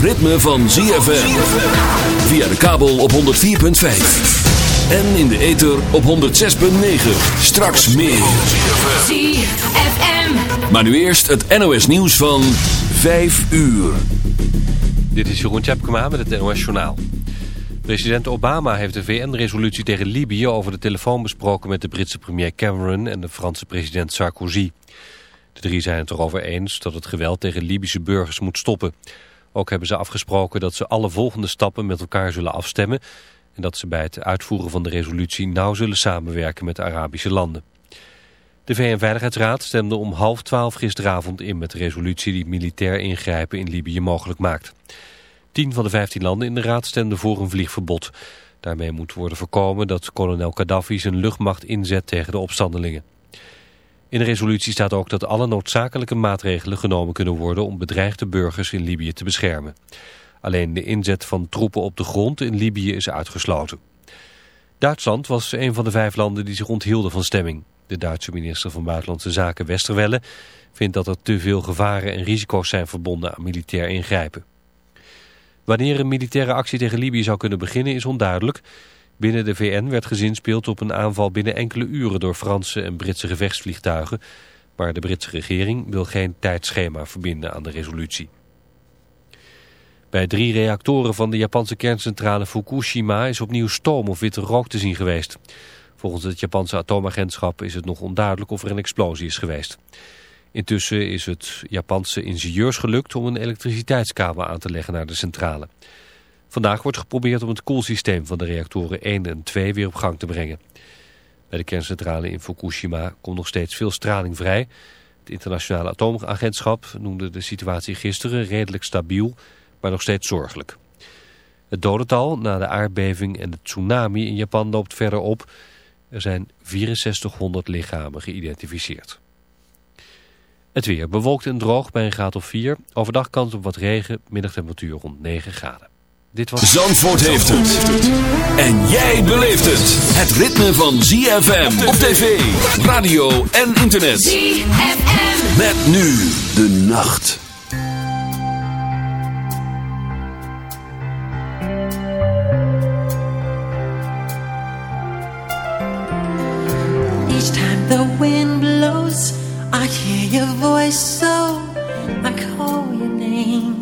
ritme van ZFM. Via de kabel op 104.5. En in de ether op 106.9. Straks meer. ZFM. Maar nu eerst het NOS nieuws van 5 uur. Dit is Jeroen Tjepkema met het NOS Journaal. President Obama heeft de VN-resolutie tegen Libië over de telefoon besproken met de Britse premier Cameron en de Franse president Sarkozy. De drie zijn het erover eens dat het geweld tegen Libische burgers moet stoppen. Ook hebben ze afgesproken dat ze alle volgende stappen met elkaar zullen afstemmen... en dat ze bij het uitvoeren van de resolutie nauw zullen samenwerken met de Arabische landen. De VN-veiligheidsraad stemde om half twaalf gisteravond in met de resolutie die militair ingrijpen in Libië mogelijk maakt. Tien van de vijftien landen in de raad stemden voor een vliegverbod. Daarmee moet worden voorkomen dat kolonel Gaddafi zijn luchtmacht inzet tegen de opstandelingen. In de resolutie staat ook dat alle noodzakelijke maatregelen genomen kunnen worden om bedreigde burgers in Libië te beschermen. Alleen de inzet van troepen op de grond in Libië is uitgesloten. Duitsland was een van de vijf landen die zich onthielden van stemming. De Duitse minister van Buitenlandse Zaken Westerwelle vindt dat er te veel gevaren en risico's zijn verbonden aan militair ingrijpen. Wanneer een militaire actie tegen Libië zou kunnen beginnen is onduidelijk. Binnen de VN werd gezinspeeld op een aanval binnen enkele uren door Franse en Britse gevechtsvliegtuigen. Maar de Britse regering wil geen tijdschema verbinden aan de resolutie. Bij drie reactoren van de Japanse kerncentrale Fukushima is opnieuw stoom of witte rook te zien geweest. Volgens het Japanse atoomagentschap is het nog onduidelijk of er een explosie is geweest. Intussen is het Japanse ingenieurs gelukt om een elektriciteitskabel aan te leggen naar de centrale. Vandaag wordt geprobeerd om het koelsysteem van de reactoren 1 en 2 weer op gang te brengen. Bij de kerncentrale in Fukushima komt nog steeds veel straling vrij. Het internationale atoomagentschap noemde de situatie gisteren redelijk stabiel, maar nog steeds zorgelijk. Het dodental na de aardbeving en de tsunami in Japan loopt verder op. Er zijn 6400 lichamen geïdentificeerd. Het weer bewolkt en droog bij een graad of 4. Overdag kans op wat regen, middagtemperatuur rond 9 graden. Dit was... Zandvoort heeft het. En jij beleeft het. Het ritme van ZFM op tv, radio en internet. ZFM. Met nu de nacht. Each time the wind blows, I hear your voice, so I call your name.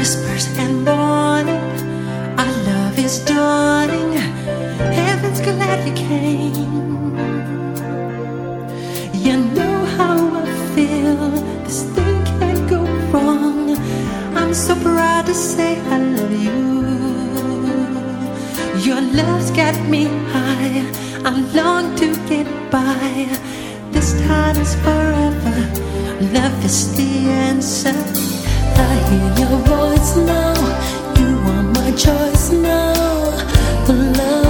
Whispers and warning, our love is dawning. Heaven's glad you came. You know how I feel. This thing can't go wrong. I'm so proud to say I love you. Your love's got me high. I long to get by. This time is forever. Love is the answer. I hear your voice now. You are my choice now. The love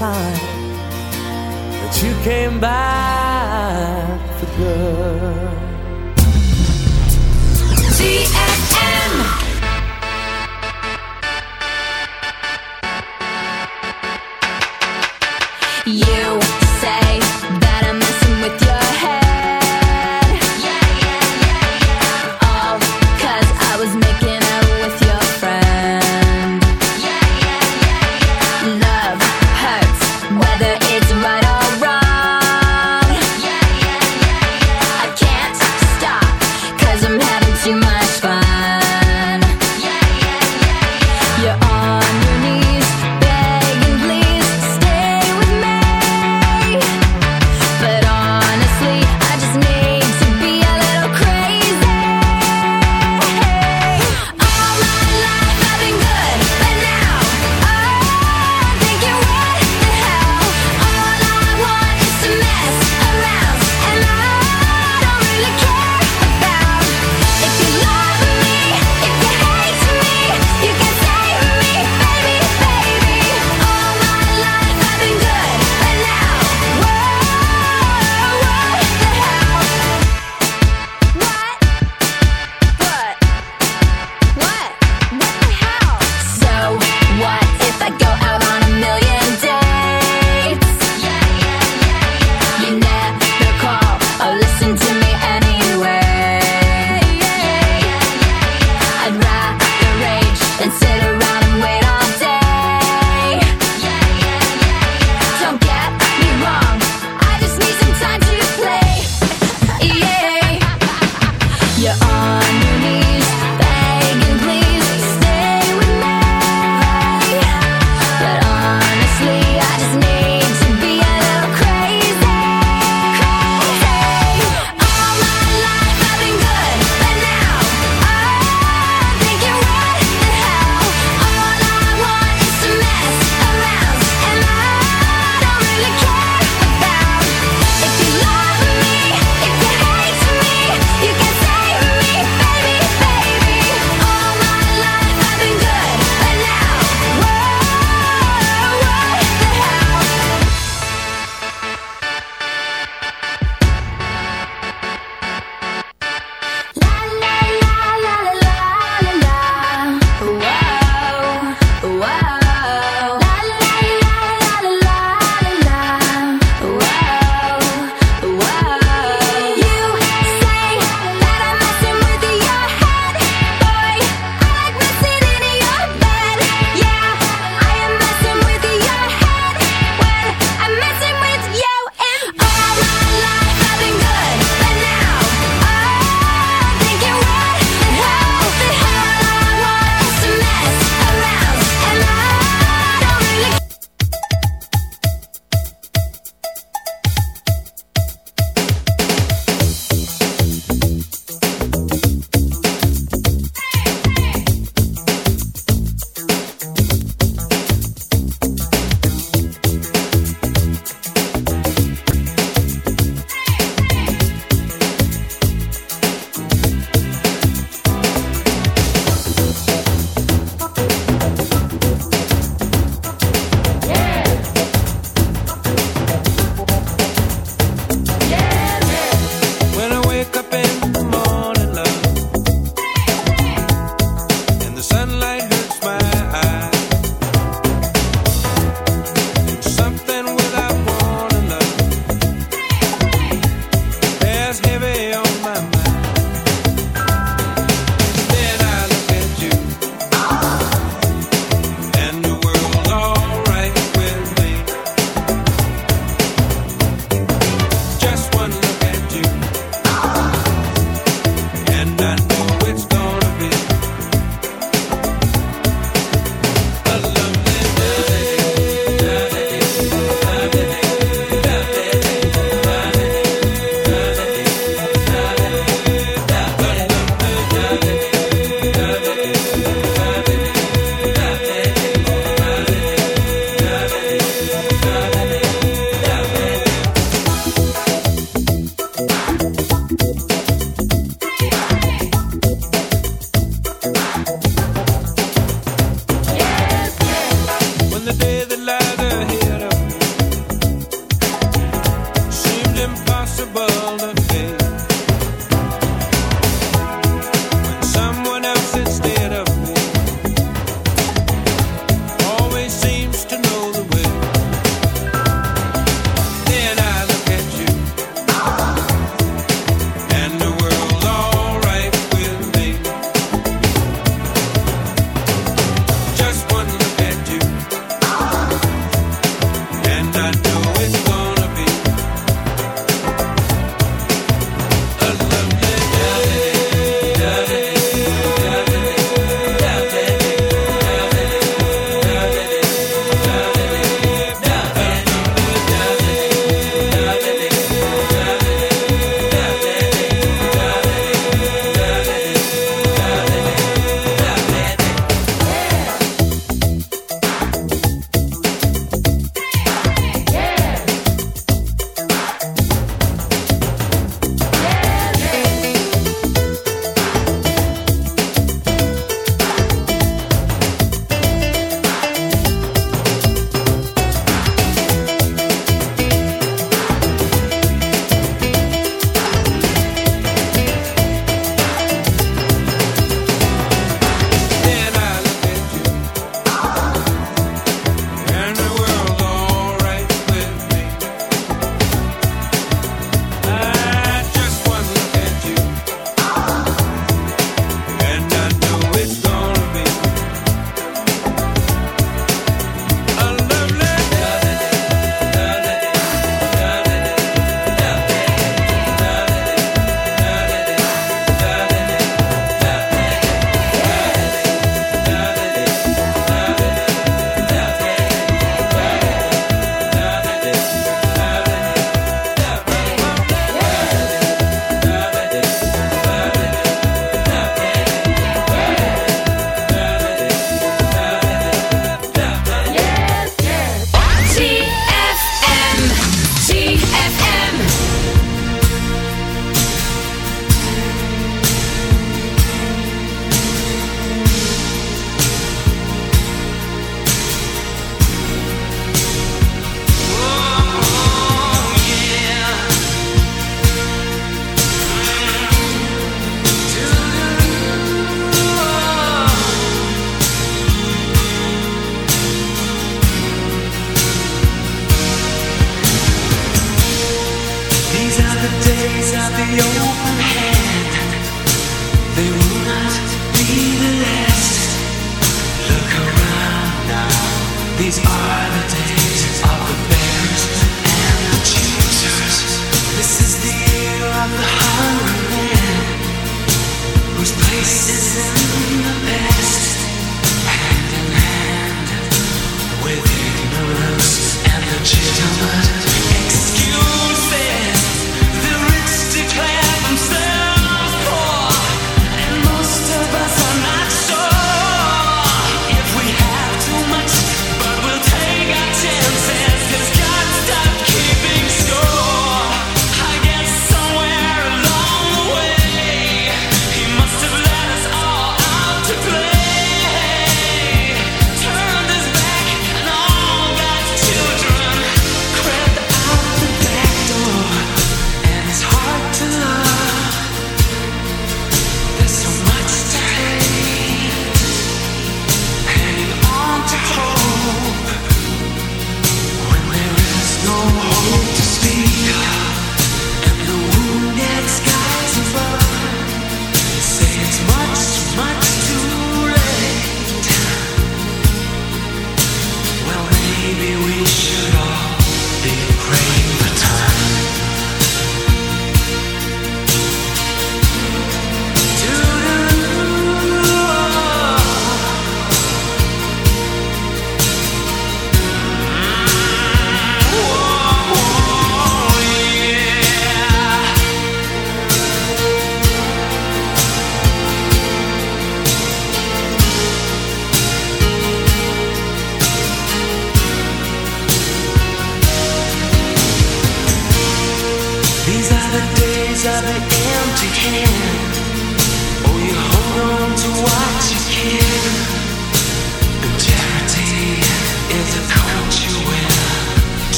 time that you came back for good.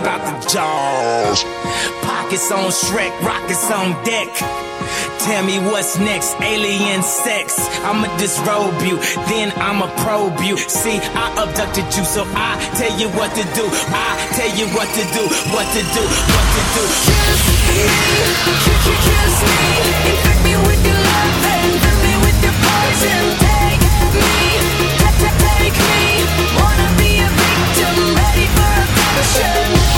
about the jaws. Pockets on Shrek, rockets on deck. Tell me what's next, alien sex. I'ma disrobe you, then I'ma probe you. See, I abducted you, so I tell you what to do. I tell you what to do, what to do, what to do. Kiss me, kiss me. ocean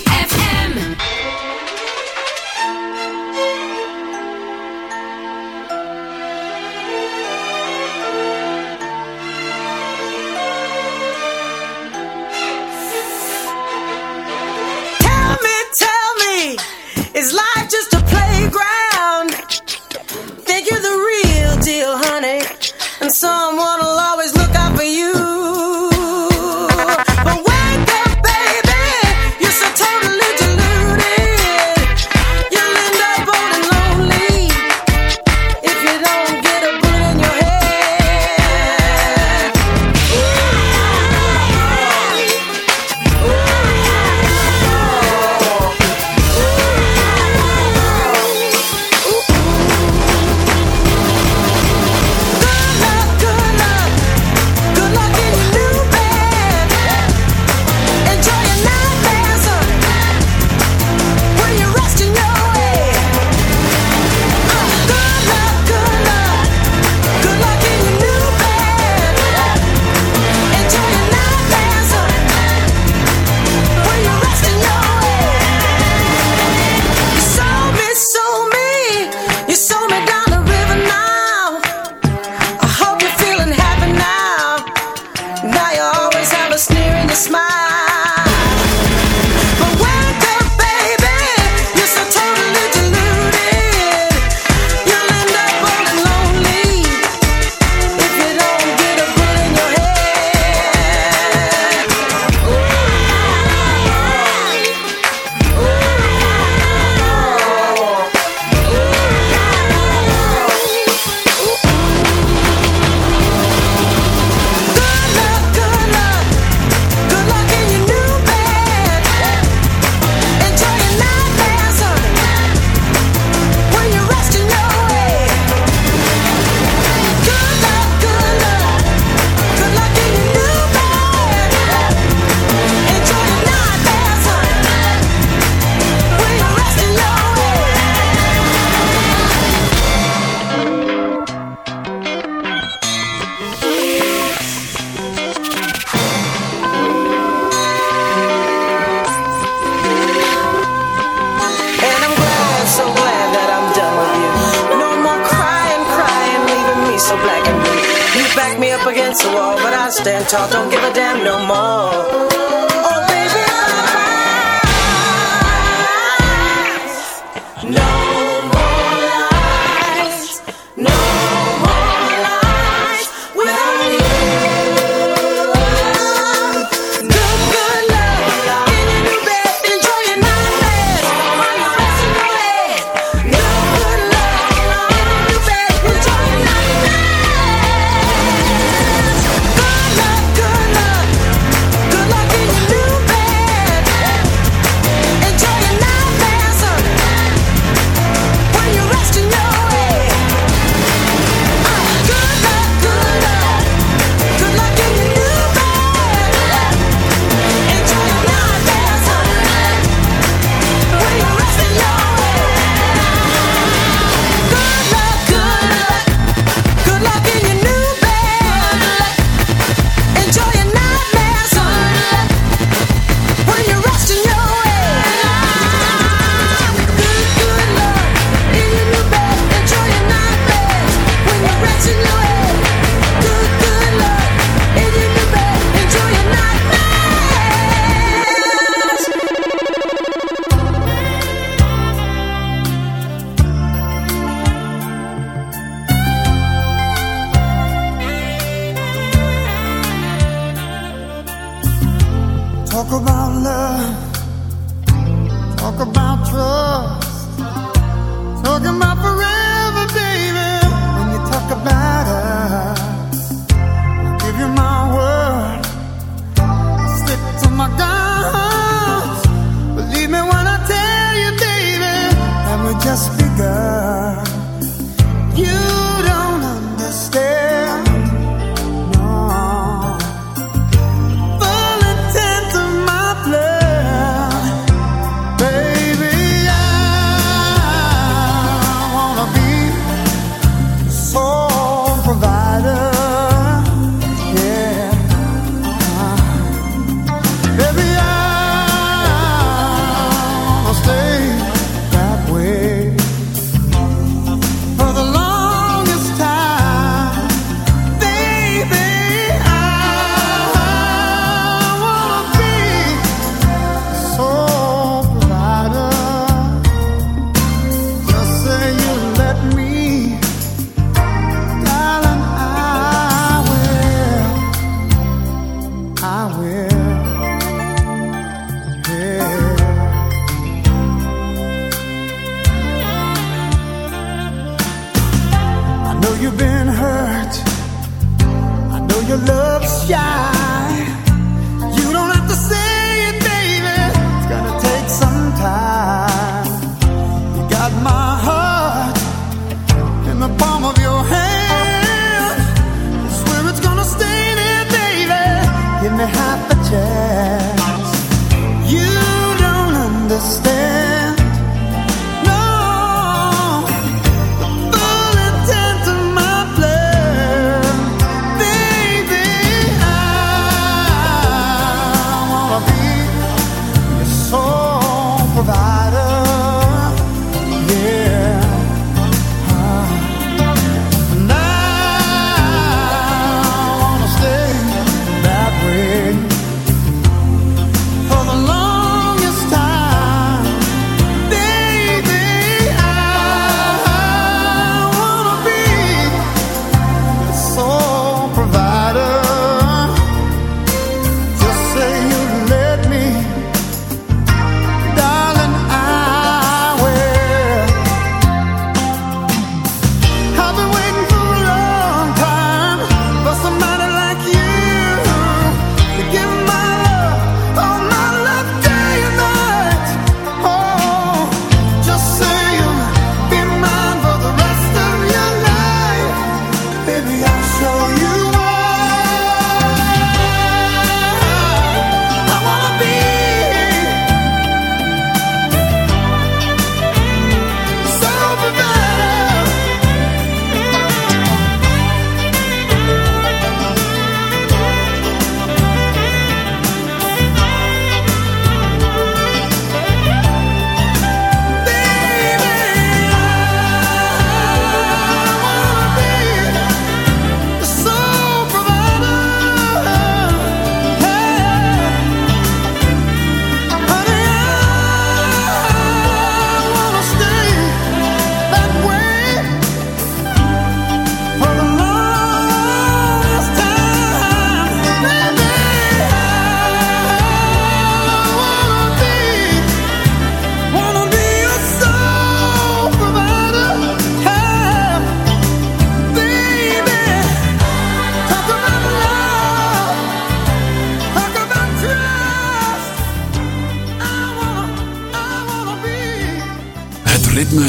so black. You back me up against the wall, but I stand tall, don't give a damn no more.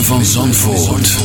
Van Zandvoort.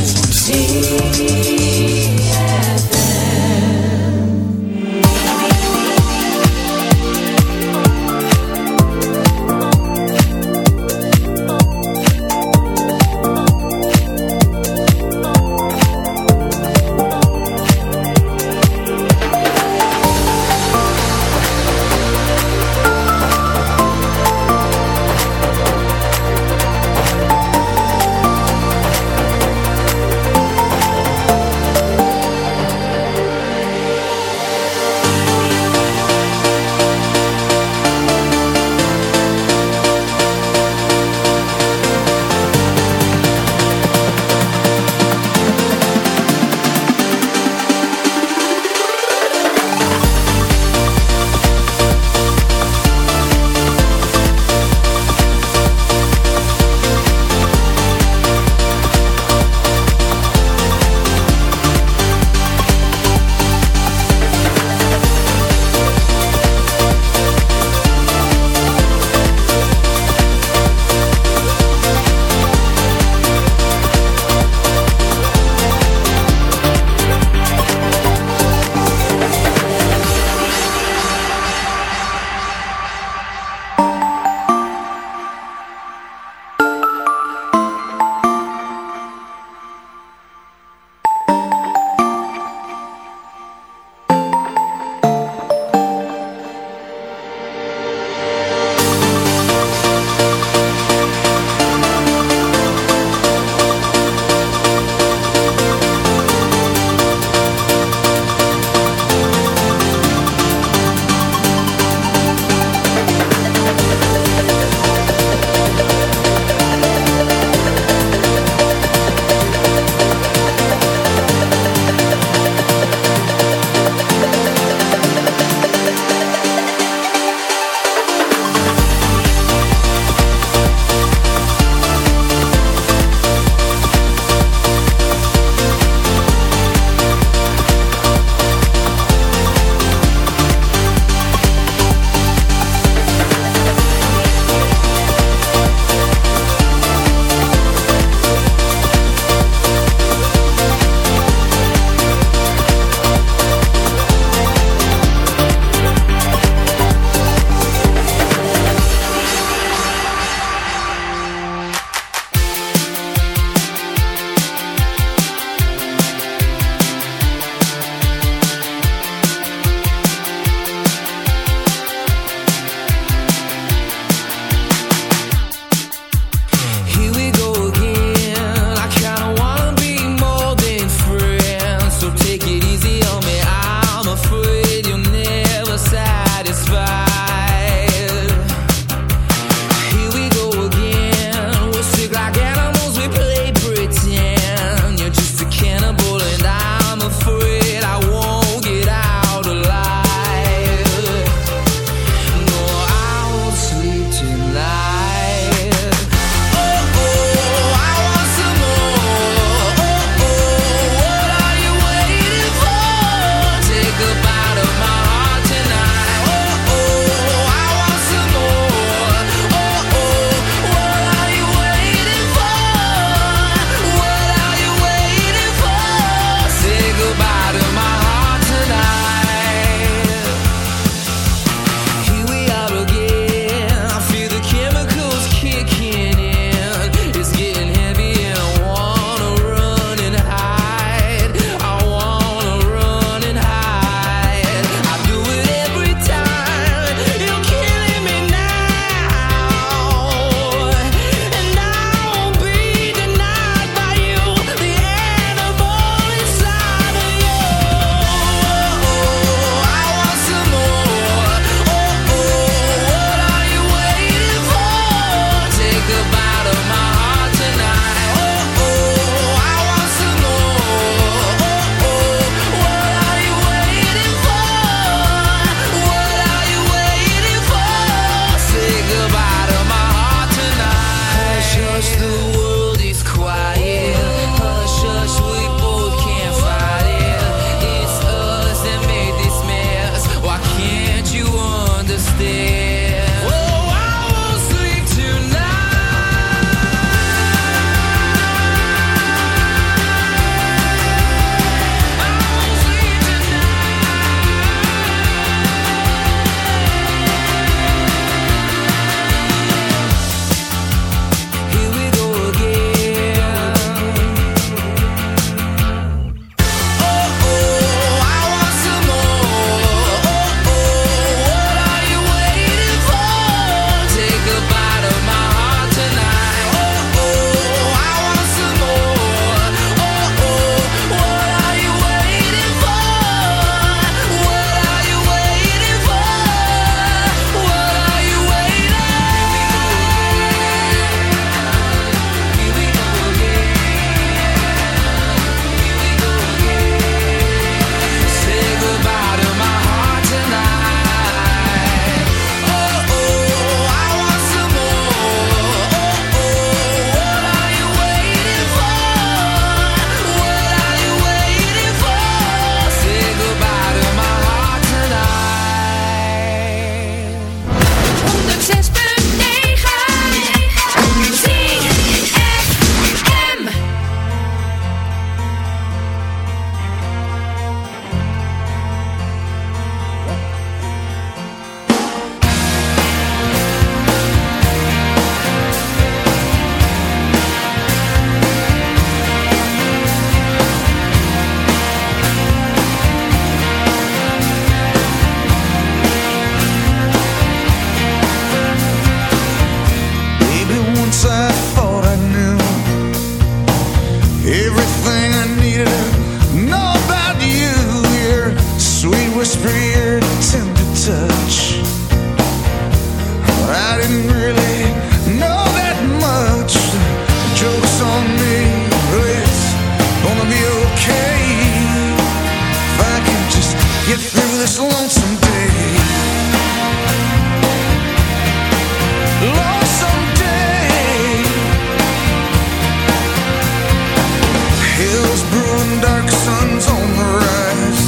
Dark suns on the rise.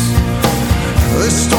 This storm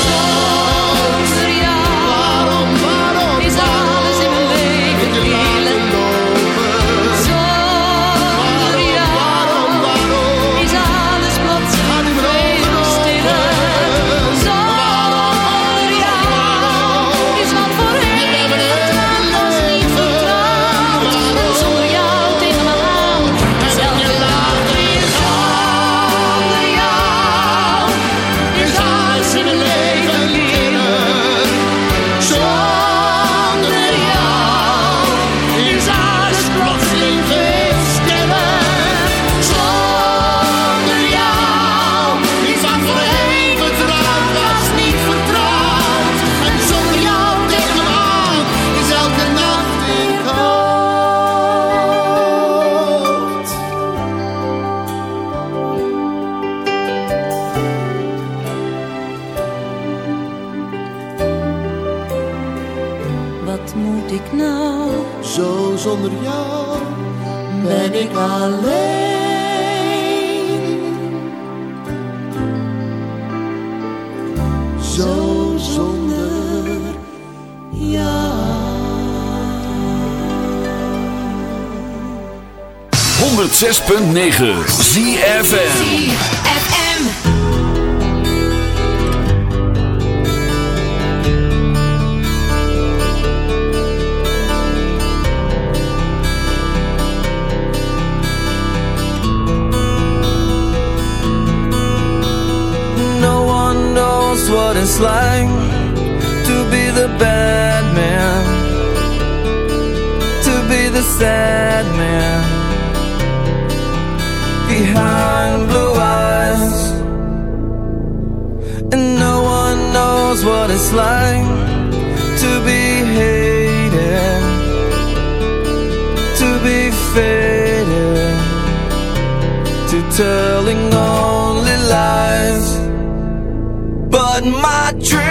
106.9 knows what it's like to be hated, to be faded, to telling only lies. But my dreams,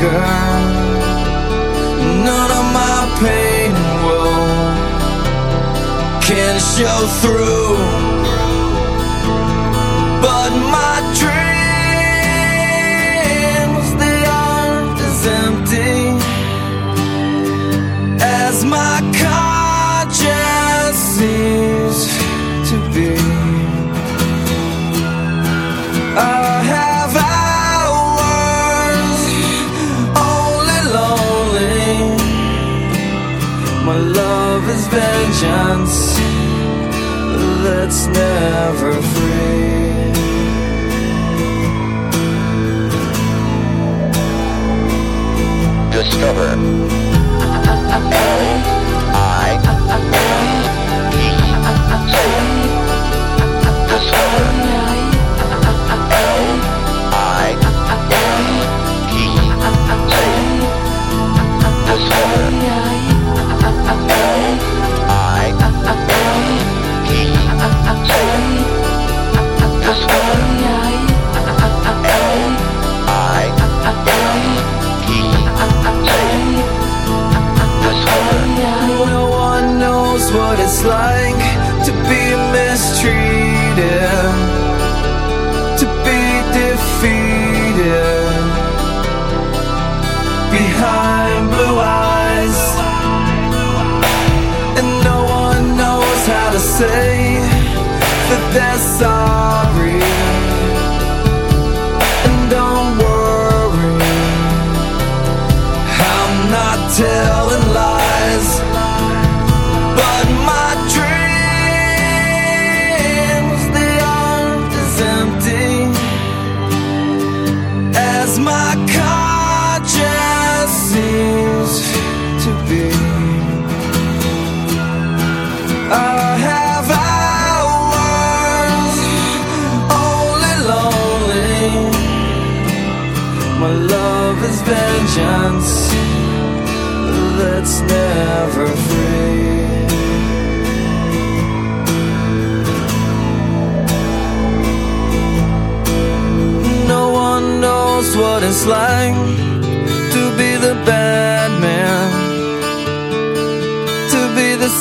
girl. None of my pain and woe can show through. chance that's never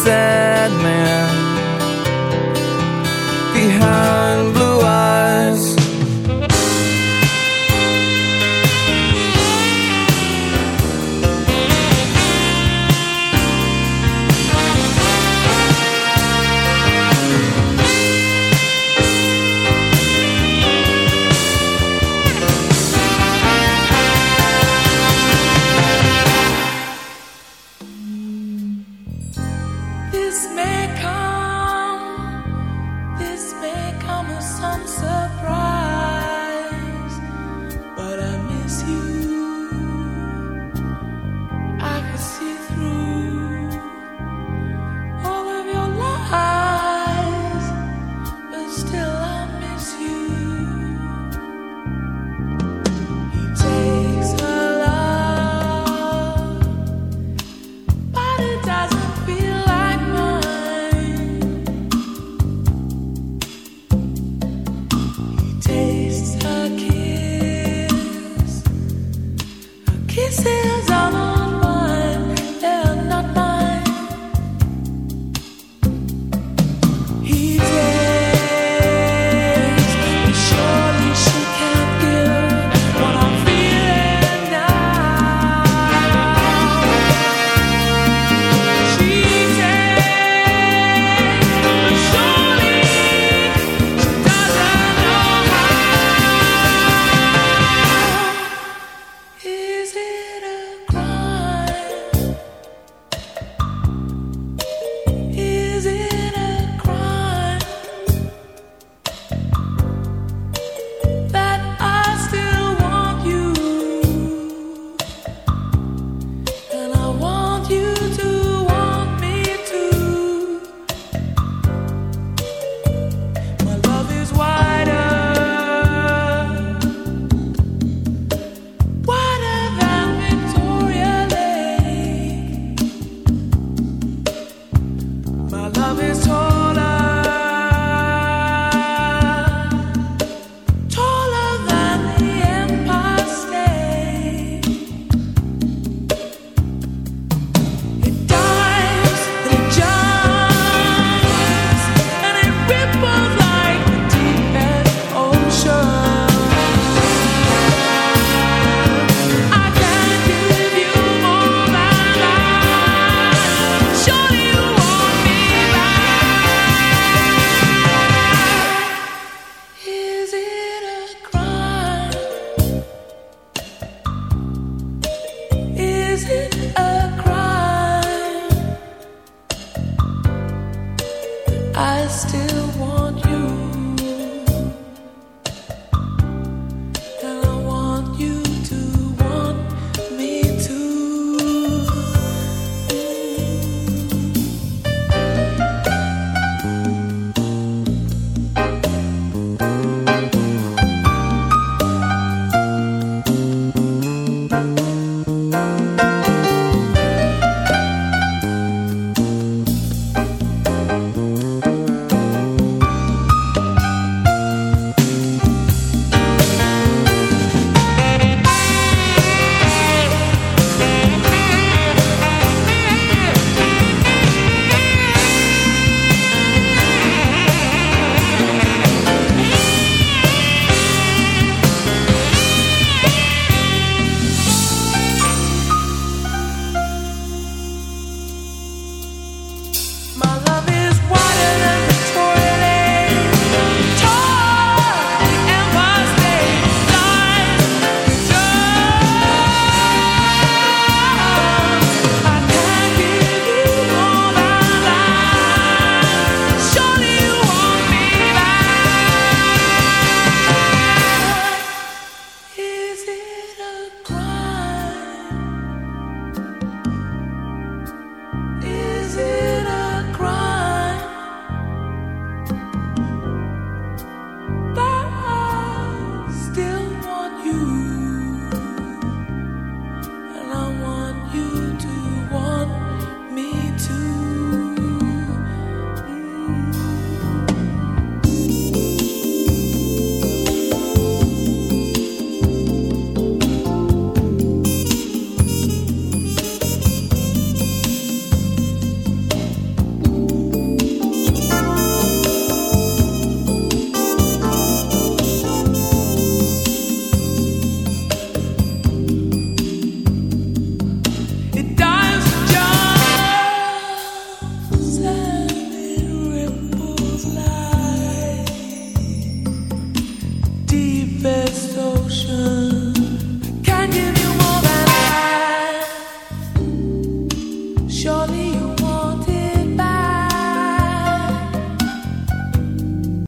sad man.